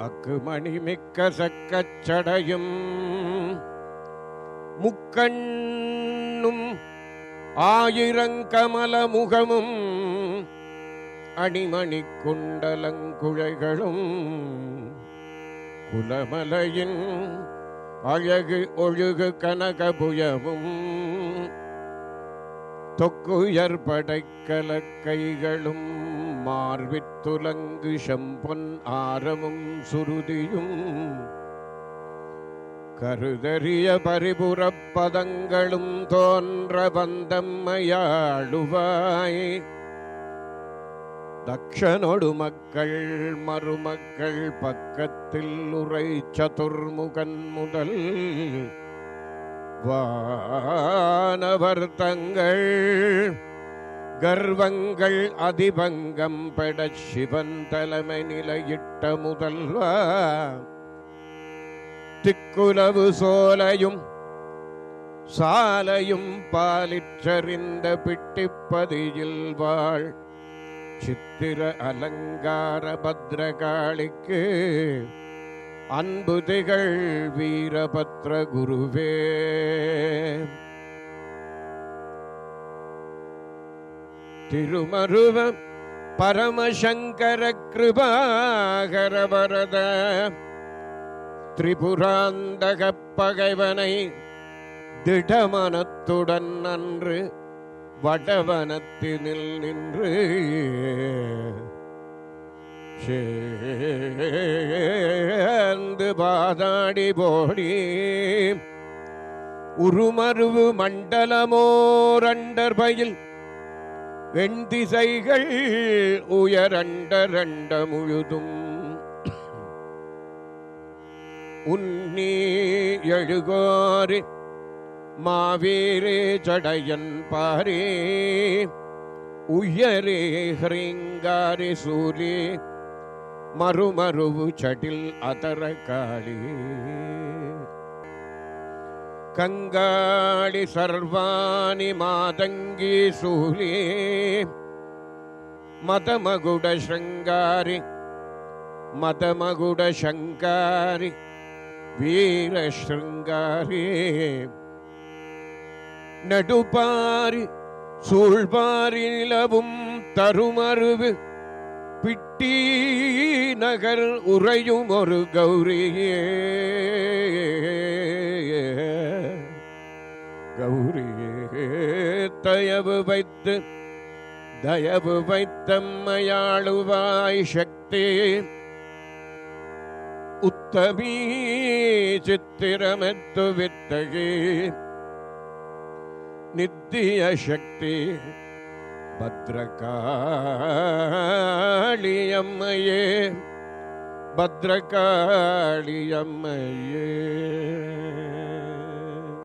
அக்குமணி மிக்க சக்கச்சடையும் முக்கண்ணும் ஆயிரங்கமல முகமும் அணிமணி குண்டலங்குழைகளும் குலமலையின் அழகு ஒழுகு கனகபுயமும் தொக்குயர் படைக்கல கைகளும் மார்வித்துலங்கு செம்பொன் ஆரமும் சுருதியும். கருதறிய பரிபுறப் பதங்களும் தோன்ற வந்தம்மையாளுவாய். தக்ஷனொடு மக்கள் மருமக்கள் பக்கத்தில் உரை சதுர்முகன் முதல் வானவர் தங்கள் கர்வங்கள் அதிபங்கம் பெடச் சிவன் தலைமை நிலையிட்ட முதல்வா. திக்குலவு சோலையும் சாலையும் பாலிற்றறிந்த பிட்டிப்பதியில் வாழ் சித்திர அலங்கார பத்ரகாளிக்கு அன்பு திகழ் வீரபத்ர குருவே. திருமருவ பரமசங்கர கிருபாகர வரத. திரிபுராந்தகப் பகைவனை திடமனத்துடன் அன்று வடவனத்தினில் நின்று. சேர்ந்து பாதாடி போடி உருமருவு மண்டலமோரண்டர் பயில் வெண்திசைகள் உயரண்டரண்ட முழுதும் உன்னி எழுகோரி மாவீரே ஜடையன் பாரே. உயரே ஹ்ரீங்காரி சூரி மறுமருவு சட்டில் அதர காளி கங்காளி சர்வாணி மாதங்கி சூலி. மதமகுட சங்காரி மதமகுட சங்காரி வீர சங்காரி. நடுபாரி சூழ்பாரி நிலவும் தருமருவு பிட்டி நகர் உறையும் ஒரு கௌரியே. கௌரியே தயவு வைத்து தயவு வைத்தம்மையாளுவாய் சக்தி. உத்தமீ சித்திரமெத்து வித்தகி நித்திய சக்தி. பத்ரகாளியம்மையே பத்ரகாளியம்மையே.